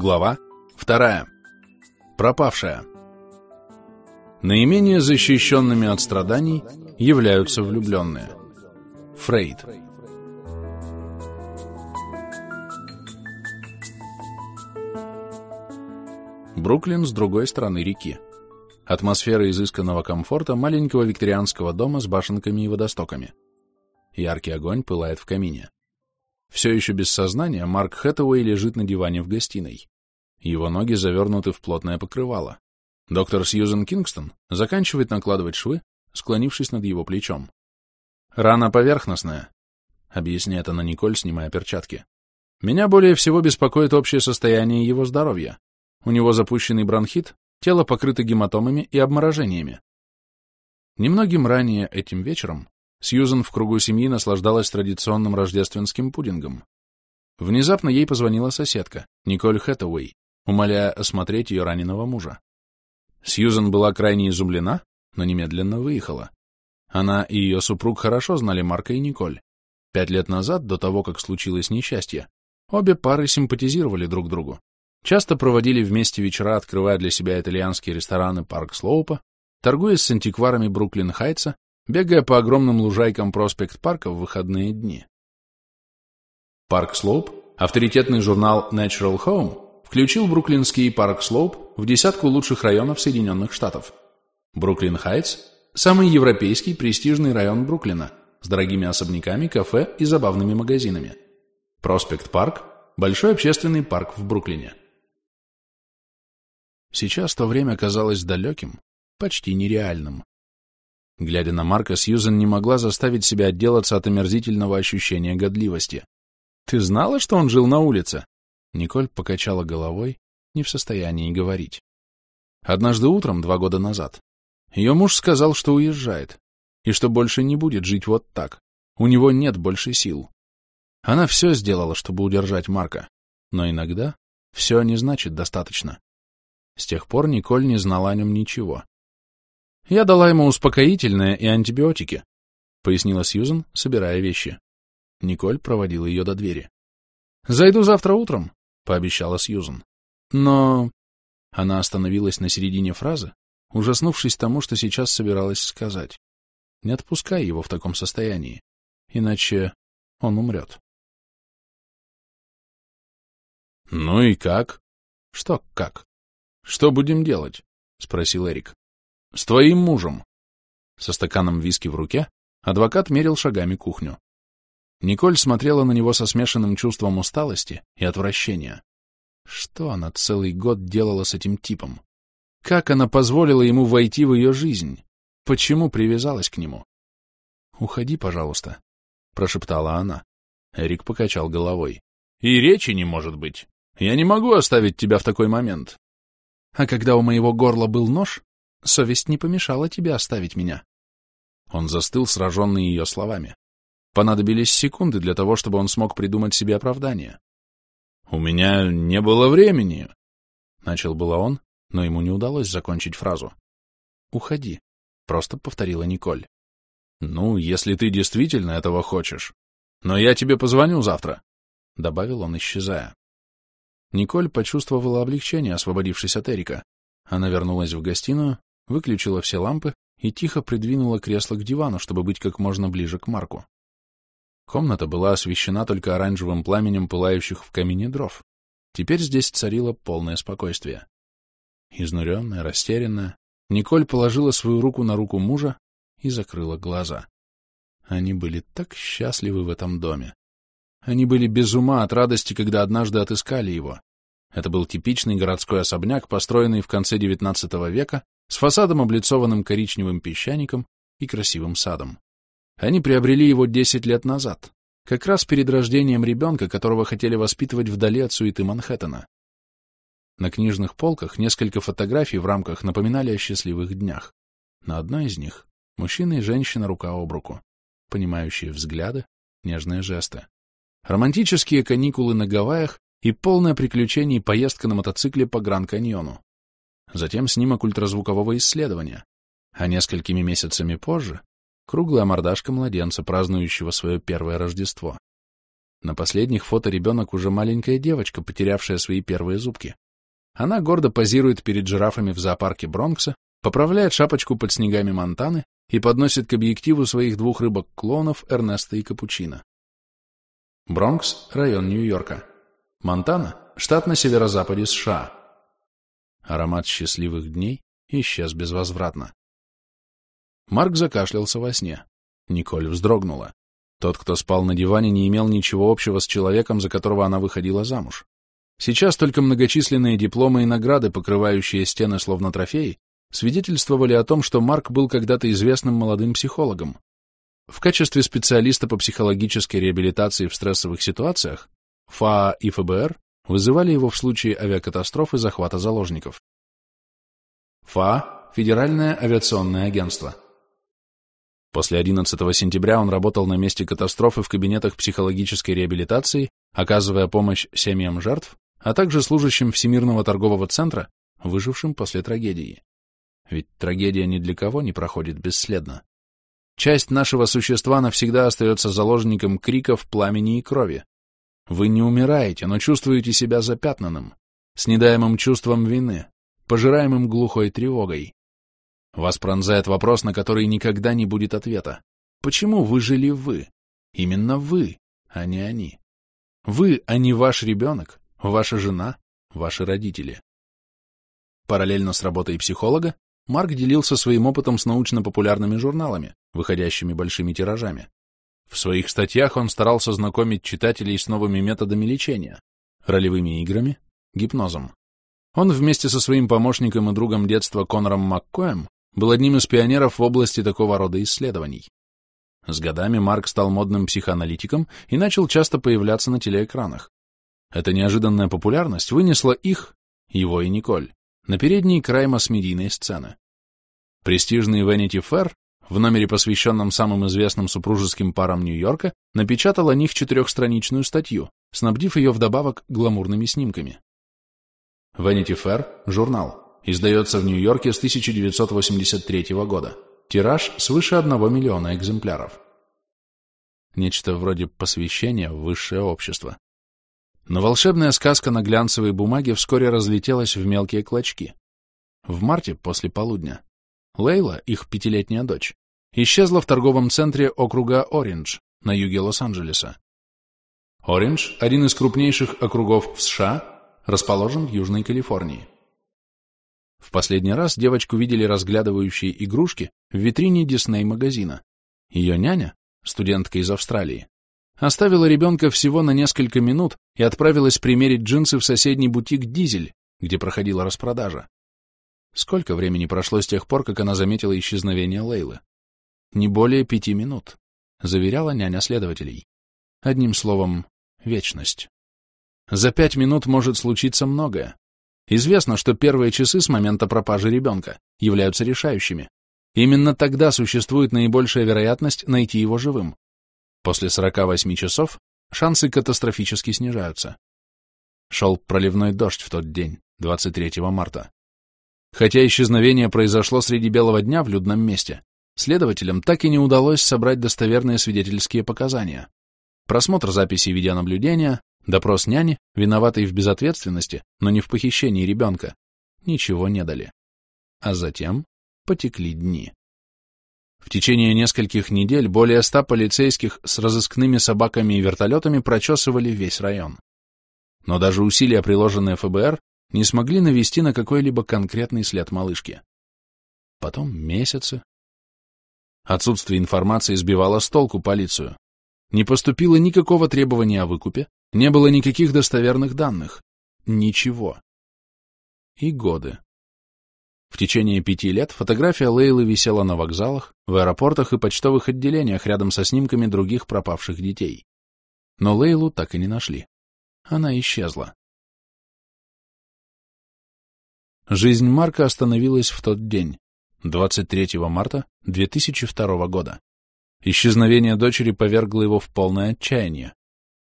Глава 2. Пропавшая. Наименее защищенными от страданий являются влюбленные. Фрейд. Бруклин с другой стороны реки. Атмосфера изысканного комфорта маленького викторианского дома с башенками и водостоками. Яркий огонь пылает в камине. Все еще без сознания Марк Хэтэуэй лежит на диване в гостиной. Его ноги завернуты в плотное покрывало. Доктор Сьюзен Кингстон заканчивает накладывать швы, склонившись над его плечом. «Рана поверхностная», — объясняет она Николь, снимая перчатки. «Меня более всего беспокоит общее состояние его здоровья. У него запущенный бронхит, тело покрыто гематомами и обморожениями. Немногим ранее этим вечером Сьюзен в кругу семьи наслаждалась традиционным рождественским пудингом. Внезапно ей позвонила соседка, Николь Хэтэуэй, умоляя осмотреть ее раненого мужа. Сьюзен была крайне изумлена, но немедленно выехала. Она и ее супруг хорошо знали Марка и Николь. Пять лет назад, до того, как случилось несчастье, обе пары симпатизировали друг другу. Часто проводили вместе вечера, открывая для себя итальянские рестораны Парк Слоупа, торгуясь с антикварами Бруклин Хайтса бегая по огромным лужайкам проспект-парка в выходные дни. Парк Слоуп, авторитетный журнал Natural Home, включил бруклинский Парк Слоуп в десятку лучших районов Соединенных Штатов. Бруклин Хайтс – самый европейский престижный район Бруклина с дорогими особняками, кафе и забавными магазинами. Проспект Парк – большой общественный парк в Бруклине. Сейчас то время казалось далеким, почти нереальным. Глядя на Марка, Сьюзен не могла заставить себя отделаться от омерзительного ощущения годливости. «Ты знала, что он жил на улице?» Николь покачала головой, не в состоянии говорить. Однажды утром, два года назад, ее муж сказал, что уезжает, и что больше не будет жить вот так. У него нет больше сил. Она все сделала, чтобы удержать Марка, но иногда все не значит достаточно. С тех пор Николь не знала о нем ничего. Я дала ему успокоительное и антибиотики, — пояснила Сьюзен, собирая вещи. Николь проводила ее до двери. «Зайду завтра утром», — пообещала Сьюзен. «Но...» Она остановилась на середине фразы, ужаснувшись тому, что сейчас собиралась сказать. «Не отпускай его в таком состоянии, иначе он умрет». «Ну и как?» «Что как?» «Что будем делать?» — спросил Эрик. С твоим мужем. Со стаканом виски в руке адвокат мерил шагами кухню. Николь смотрела на него со смешанным чувством усталости и отвращения. Что она целый год делала с этим типом? Как она позволила ему войти в ее жизнь? Почему привязалась к нему? «Уходи, пожалуйста», — прошептала она. Эрик покачал головой. «И речи не может быть. Я не могу оставить тебя в такой момент». «А когда у моего горла был нож, Совесть не помешала тебе оставить меня. Он застыл, сраженный ее словами. Понадобились секунды для того, чтобы он смог придумать себе оправдание. «У меня не было времени», — начал было он, но ему не удалось закончить фразу. «Уходи», — просто повторила Николь. «Ну, если ты действительно этого хочешь. Но я тебе позвоню завтра», — добавил он, исчезая. Николь почувствовала облегчение, освободившись от Эрика. Она вернулась в гостиную, выключила все лампы и тихо придвинула кресло к дивану, чтобы быть как можно ближе к Марку. Комната была освещена только оранжевым пламенем пылающих в камине дров. Теперь здесь царило полное спокойствие. Изнуренная, растерянная, Николь положила свою руку на руку мужа и закрыла глаза. Они были так счастливы в этом доме. Они были без ума от радости, когда однажды отыскали его. Это был типичный городской особняк, построенный в конце XIX века с фасадом, облицованным коричневым песчаником и красивым садом. Они приобрели его 10 лет назад, как раз перед рождением ребенка, которого хотели воспитывать вдали от суеты Манхэттена. На книжных полках несколько фотографий в рамках напоминали о счастливых днях. На одной из них — мужчина и женщина рука об руку, понимающие взгляды, нежные жесты. Романтические каникулы на Гавайях и полное приключений поездка на мотоцикле по Гранд-Каньону затем снимок ультразвукового исследования, а несколькими месяцами позже — круглая мордашка младенца, празднующего свое первое Рождество. На последних фото ребенок уже маленькая девочка, потерявшая свои первые зубки. Она гордо позирует перед жирафами в зоопарке Бронкса, поправляет шапочку под снегами Монтаны и подносит к объективу своих двух рыбок-клонов Эрнеста и Капучино. Бронкс — район Нью-Йорка. Монтана — штат на северо-западе США. Аромат счастливых дней исчез безвозвратно. Марк закашлялся во сне. Николь вздрогнула. Тот, кто спал на диване, не имел ничего общего с человеком, за которого она выходила замуж. Сейчас только многочисленные дипломы и награды, покрывающие стены словно трофеи, свидетельствовали о том, что Марк был когда-то известным молодым психологом. В качестве специалиста по психологической реабилитации в стрессовых ситуациях ФАА и ФБР вызывали его в случае авиакатастроф и захвата заложников. ФАА – Федеральное авиационное агентство – После 11 сентября он работал на месте катастрофы в кабинетах психологической реабилитации, оказывая помощь семьям жертв, а также служащим Всемирного торгового центра, выжившим после трагедии. Ведь трагедия ни для кого не проходит бесследно. Часть нашего существа навсегда остается заложником криков, пламени и крови. Вы не умираете, но чувствуете себя запятнанным, с недаемым чувством вины, пожираемым глухой тревогой. Вас пронзает вопрос, на который никогда не будет ответа. Почему выжили вы? Именно вы, а не они. Вы, а не ваш ребенок, ваша жена, ваши родители. Параллельно с работой психолога, Марк делился своим опытом с научно-популярными журналами, выходящими большими тиражами. В своих статьях он старался знакомить читателей с новыми методами лечения, ролевыми играми, гипнозом. Он вместе со своим помощником и другом детства Конором Маккоем был одним из пионеров в области такого рода исследований. С годами Марк стал модным психоаналитиком и начал часто появляться на телеэкранах. Эта неожиданная популярность вынесла их, его и Николь, на передний край масс-медийной сцены. Престижный Vanity Fair в номере, посвященном самым известным супружеским парам Нью-Йорка, напечатал о них четырехстраничную статью, снабдив ее вдобавок гламурными снимками. Vanity Fair – журнал, Издается в Нью-Йорке с 1983 года. Тираж свыше 1 миллиона экземпляров. Нечто вроде посвящения в высшее общество. Но волшебная сказка на глянцевой бумаге вскоре разлетелась в мелкие клочки. В марте, после полудня, Лейла, их пятилетняя дочь, исчезла в торговом центре округа Ориндж на юге Лос-Анджелеса. Ориндж – один из крупнейших округов в США, расположен в Южной Калифорнии. В последний раз девочку видели разглядывающие игрушки в витрине Дисней-магазина. Ее няня, студентка из Австралии, оставила ребенка всего на несколько минут и отправилась примерить джинсы в соседний бутик «Дизель», где проходила распродажа. Сколько времени прошло с тех пор, как она заметила исчезновение Лейлы? Не более пяти минут, заверяла няня следователей. Одним словом, вечность. За пять минут может случиться многое. Известно, что первые часы с момента пропажи ребенка являются решающими. Именно тогда существует наибольшая вероятность найти его живым. После 48 часов шансы катастрофически снижаются. Шел проливной дождь в тот день, 23 марта. Хотя исчезновение произошло среди белого дня в людном месте, следователям так и не удалось собрать достоверные свидетельские показания. Просмотр записей видеонаблюдения, Допрос няни, виноватой в безответственности, но не в похищении ребенка, ничего не дали. А затем потекли дни. В течение нескольких недель более ста полицейских с разыскными собаками и вертолетами прочесывали весь район. Но даже усилия, приложенные ФБР, не смогли навести на какой-либо конкретный след малышки. Потом месяцы. Отсутствие информации сбивало с толку полицию. Не поступило никакого требования о выкупе, не было никаких достоверных данных. Ничего. И годы. В течение пяти лет фотография Лейлы висела на вокзалах, в аэропортах и почтовых отделениях рядом со снимками других пропавших детей. Но Лейлу так и не нашли. Она исчезла. Жизнь Марка остановилась в тот день, 23 марта 2002 года. Исчезновение дочери повергло его в полное отчаяние.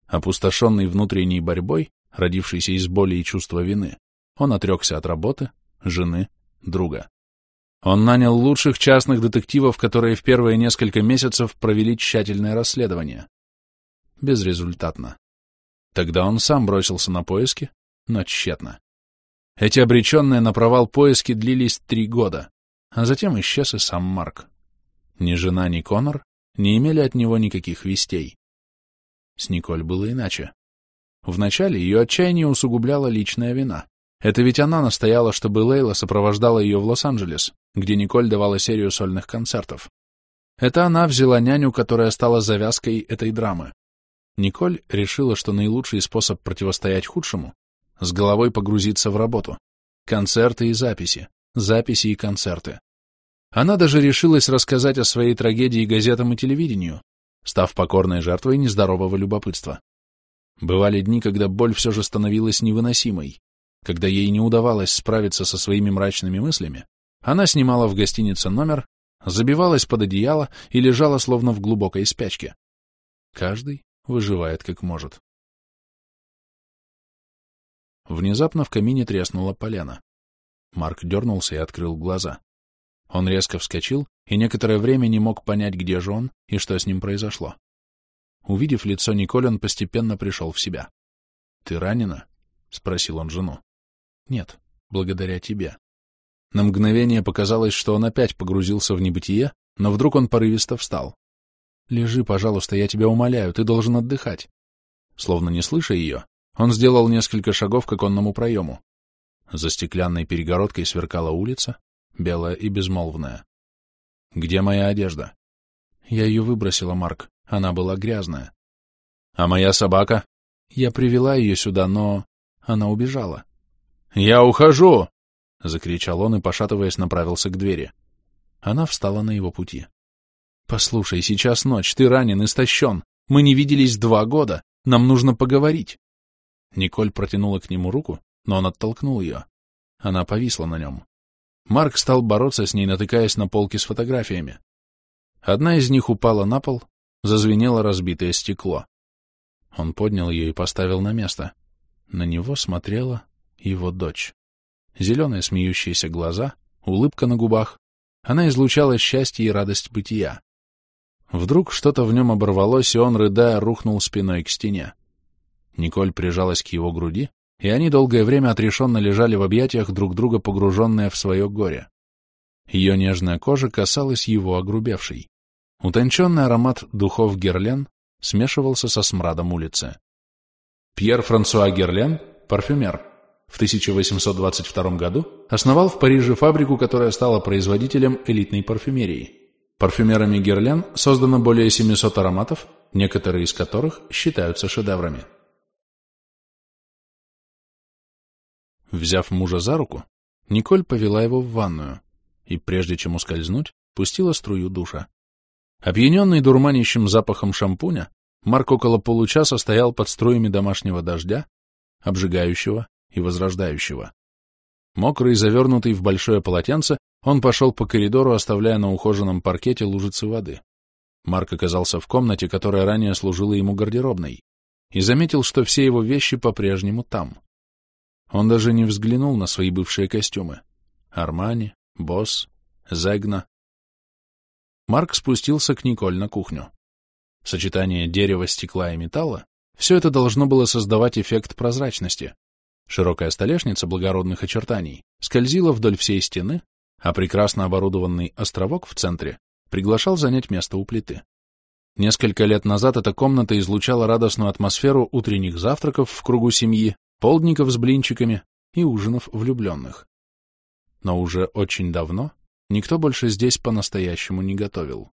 Опустошенный внутренней борьбой, родившейся из боли и чувства вины, он отрекся от работы, жены, друга. Он нанял лучших частных детективов, которые в первые несколько месяцев провели тщательное расследование. Безрезультатно. Тогда он сам бросился на поиски, но тщетно. Эти обреченные на провал поиски длились три года, а затем исчез и сам Марк. Ни жена, ни Конор не имели от него никаких вестей. С Николь было иначе. Вначале ее отчаяние усугубляла личная вина. Это ведь она настояла, чтобы Лейла сопровождала ее в Лос-Анджелес, где Николь давала серию сольных концертов. Это она взяла няню, которая стала завязкой этой драмы. Николь решила, что наилучший способ противостоять худшему — с головой погрузиться в работу. Концерты и записи, записи и концерты. Она даже решилась рассказать о своей трагедии газетам и телевидению, став покорной жертвой нездорового любопытства. Бывали дни, когда боль все же становилась невыносимой, когда ей не удавалось справиться со своими мрачными мыслями, она снимала в гостинице номер, забивалась под одеяло и лежала словно в глубокой спячке. Каждый выживает как может. Внезапно в камине треснула полена. Марк дернулся и открыл глаза. Он резко вскочил и некоторое время не мог понять, где же он и что с ним произошло. Увидев лицо Николь, он постепенно пришел в себя. — Ты ранена? — спросил он жену. — Нет, благодаря тебе. На мгновение показалось, что он опять погрузился в небытие, но вдруг он порывисто встал. Лежи, пожалуйста, я тебя умоляю, ты должен отдыхать. Словно не слыша ее, он сделал несколько шагов к оконному проему. За стеклянной перегородкой сверкала улица, белая и безмолвная. «Где моя одежда?» «Я ее выбросила, Марк. Она была грязная». «А моя собака?» «Я привела ее сюда, но она убежала». «Я ухожу!» — закричал он и, пошатываясь, направился к двери. Она встала на его пути. «Послушай, сейчас ночь, ты ранен, истощен. Мы не виделись два года. Нам нужно поговорить». Николь протянула к нему руку, но он оттолкнул ее. Она повисла на нем. Марк стал бороться с ней, натыкаясь на полки с фотографиями. Одна из них упала на пол, зазвенело разбитое стекло. Он поднял ее и поставил на место. На него смотрела его дочь. Зеленые смеющиеся глаза, улыбка на губах. Она излучала счастье и радость бытия. Вдруг что-то в нем оборвалось, и он, рыдая, рухнул спиной к стене. Николь прижалась к его груди, и они долгое время отрешенно лежали в объятиях друг друга, погруженные в свое горе. Ее нежная кожа касалась его огрубевшей. Утонченный аромат духов Герлен смешивался со смрадом улицы. Пьер Франсуа Герлен, парфюмер, в 1822 году основал в Париже фабрику, которая стала производителем элитной парфюмерии. Парфюмерами Герлен создано более 700 ароматов, некоторые из которых считаются шедеврами. Взяв мужа за руку, Николь повела его в ванную и, прежде чем ускользнуть, пустила струю душа. Опьяненный дурманящим запахом шампуня, Марк около получаса стоял под струями домашнего дождя, обжигающего и возрождающего. Мокрый, завернутый в большое полотенце, он пошел по коридору, оставляя на ухоженном паркете лужицы воды. Марк оказался в комнате, которая ранее служила ему гардеробной, и заметил, что все его вещи по-прежнему там. Он даже не взглянул на свои бывшие костюмы. Армани, Босс, Зегна. Марк спустился к Николь на кухню. Сочетание дерева, стекла и металла — все это должно было создавать эффект прозрачности. Широкая столешница благородных очертаний скользила вдоль всей стены, а прекрасно оборудованный островок в центре приглашал занять место у плиты. Несколько лет назад эта комната излучала радостную атмосферу утренних завтраков в кругу семьи, полдников с блинчиками и ужинов влюбленных. Но уже очень давно никто больше здесь по-настоящему не готовил.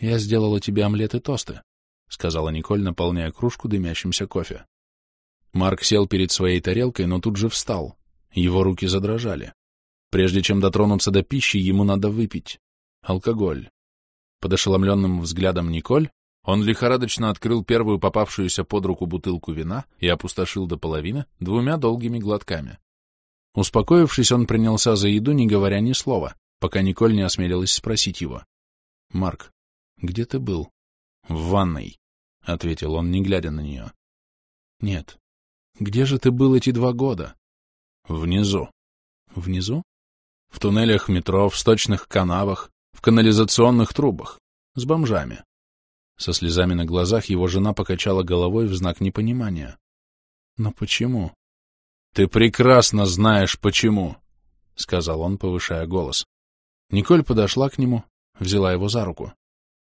«Я сделала тебе омлет и тосты», — сказала Николь, наполняя кружку дымящимся кофе. Марк сел перед своей тарелкой, но тут же встал. Его руки задрожали. Прежде чем дотронуться до пищи, ему надо выпить. Алкоголь. Под ошеломленным взглядом Николь он лихорадочно открыл первую попавшуюся под руку бутылку вина и опустошил до половины двумя долгими глотками. Успокоившись, он принялся за еду, не говоря ни слова, пока Николь не осмелилась спросить его. — Марк, где ты был? — В ванной, — ответил он, не глядя на нее. — Нет. Где же ты был эти два года? — Внизу. — Внизу? — В туннелях метро, в сточных канавах, в канализационных трубах. С бомжами. Со слезами на глазах его жена покачала головой в знак непонимания. Но почему? Ты прекрасно знаешь, почему, — сказал он, повышая голос. Николь подошла к нему, взяла его за руку.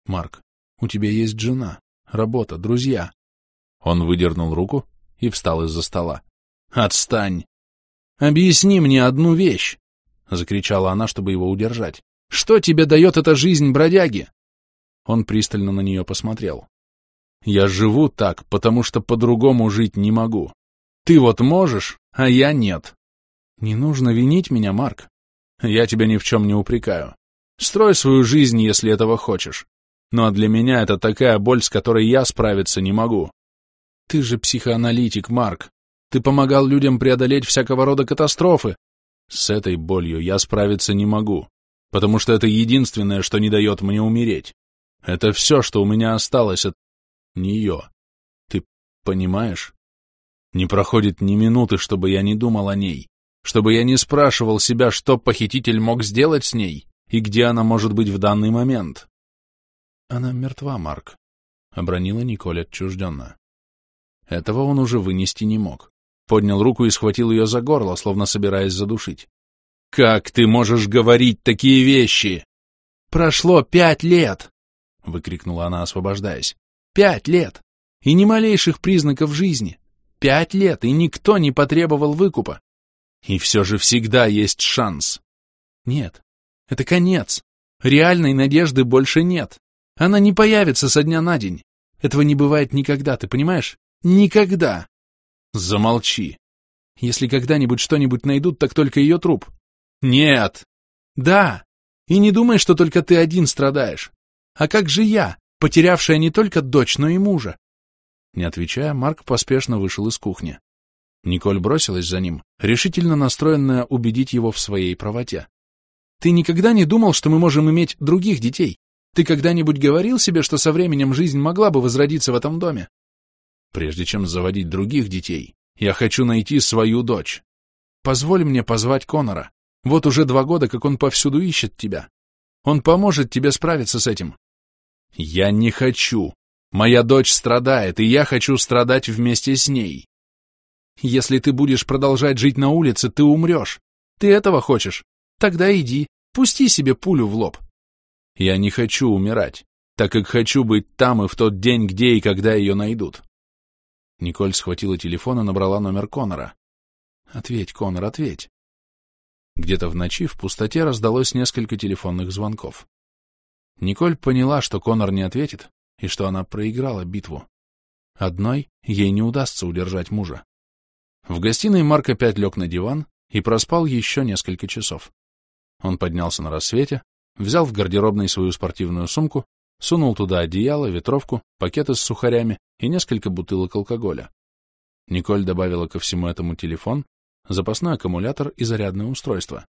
Марк, у тебя есть жена, работа, друзья. Он выдернул руку и встал из-за стола. Отстань! Объясни мне одну вещь, — закричала она, чтобы его удержать. Что тебе дает эта жизнь бродяги? Он пристально на нее посмотрел. Я живу так, потому что по-другому жить не могу. Ты вот можешь, а я нет. Не нужно винить меня, Марк. Я тебя ни в чем не упрекаю. Строй свою жизнь, если этого хочешь. А для меня это такая боль, с которой я справиться не могу. Ты же психоаналитик, Марк. Ты помогал людям преодолеть всякого рода катастрофы. С этой болью я справиться не могу, потому что это единственное, что не дает мне умереть. Это все, что у меня осталось от нее. Ты понимаешь? Не проходит ни минуты, чтобы я не думал о ней, чтобы я не спрашивал себя, что похититель мог сделать с ней и где она может быть в данный момент. Она мертва, Марк, — обронила Николь отчужденно. Этого он уже вынести не мог. Поднял руку и схватил ее за горло, словно собираясь задушить. «Как ты можешь говорить такие вещи?» «Прошло пять лет!» — выкрикнула она, освобождаясь. «Пять лет! И ни малейших признаков жизни! Пять лет, и никто не потребовал выкупа! И все же всегда есть шанс!» «Нет, это конец! Реальной надежды больше нет! Она не появится со дня на день! Этого не бывает никогда, ты понимаешь? Никогда!» «Замолчи! Если когда-нибудь что-нибудь найдут, так только ее труп!» «Нет!» «Да! И не думай, что только ты один страдаешь! А как же я, потерявшая не только дочь, но и мужа? Не отвечая, Марк поспешно вышел из кухни. Николь бросилась за ним, решительно настроенная убедить его в своей правоте. «Ты никогда не думал, что мы можем иметь других детей? Ты когда-нибудь говорил себе, что со временем жизнь могла бы возродиться в этом доме?» «Прежде чем заводить других детей, я хочу найти свою дочь. Позволь мне позвать Конора. Вот уже два года, как он повсюду ищет тебя. Он поможет тебе справиться с этим. Я не хочу. Моя дочь страдает, и я хочу страдать вместе с ней. Если ты будешь продолжать жить на улице, ты умрешь. Ты этого хочешь? Тогда иди, пусти себе пулю в лоб. Я не хочу умирать, так как хочу быть там и в тот день, где и когда ее найдут. Николь схватила телефон и набрала номер Конора. «Ответь, Конор, ответь». Где-то в ночи в пустоте раздалось несколько телефонных звонков. Николь поняла, что Конор не ответит, и что она проиграла битву. Одной ей не удастся удержать мужа. В гостиной Марк опять лег на диван и проспал еще несколько часов. Он поднялся на рассвете, взял в гардеробной свою спортивную сумку, сунул туда одеяло, ветровку, пакеты с сухарями и несколько бутылок алкоголя. Николь добавила ко всему этому телефон, запасной аккумулятор и зарядное устройство.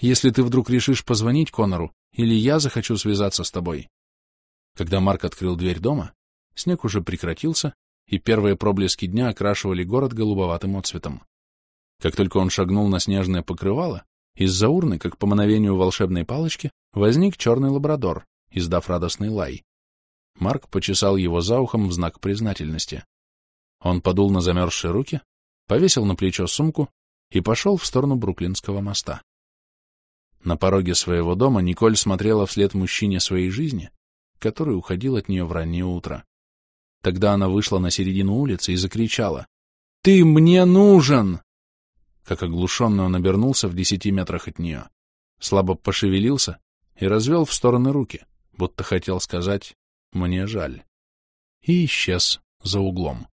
Если ты вдруг решишь позвонить Конору, или я захочу связаться с тобой. Когда Марк открыл дверь дома, снег уже прекратился, и первые проблески дня окрашивали город голубоватым отцветом. Как только он шагнул на снежное покрывало, из-за урны, как по мановению волшебной палочки, возник черный лабрадор, издав радостный лай. Марк почесал его за ухом в знак признательности. Он подул на замерзшие руки, повесил на плечо сумку и пошел в сторону Бруклинского моста. На пороге своего дома Николь смотрела вслед мужчине своей жизни, который уходил от нее в раннее утро. Тогда она вышла на середину улицы и закричала «Ты мне нужен!» Как оглушенный он обернулся в десяти метрах от нее, слабо пошевелился и развел в стороны руки, будто хотел сказать «мне жаль», и исчез за углом.